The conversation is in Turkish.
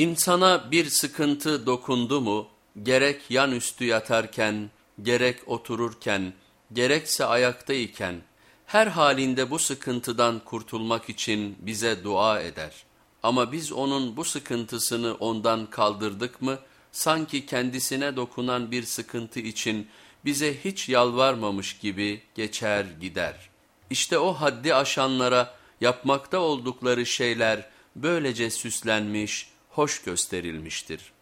İnsana bir sıkıntı dokundu mu, gerek yan üstü yatarken, gerek otururken, gerekse ayaktayken, her halinde bu sıkıntıdan kurtulmak için bize dua eder. Ama biz onun bu sıkıntısını ondan kaldırdık mı, sanki kendisine dokunan bir sıkıntı için bize hiç yalvarmamış gibi geçer gider. İşte o haddi aşanlara yapmakta oldukları şeyler böylece süslenmiş, hoş gösterilmiştir.''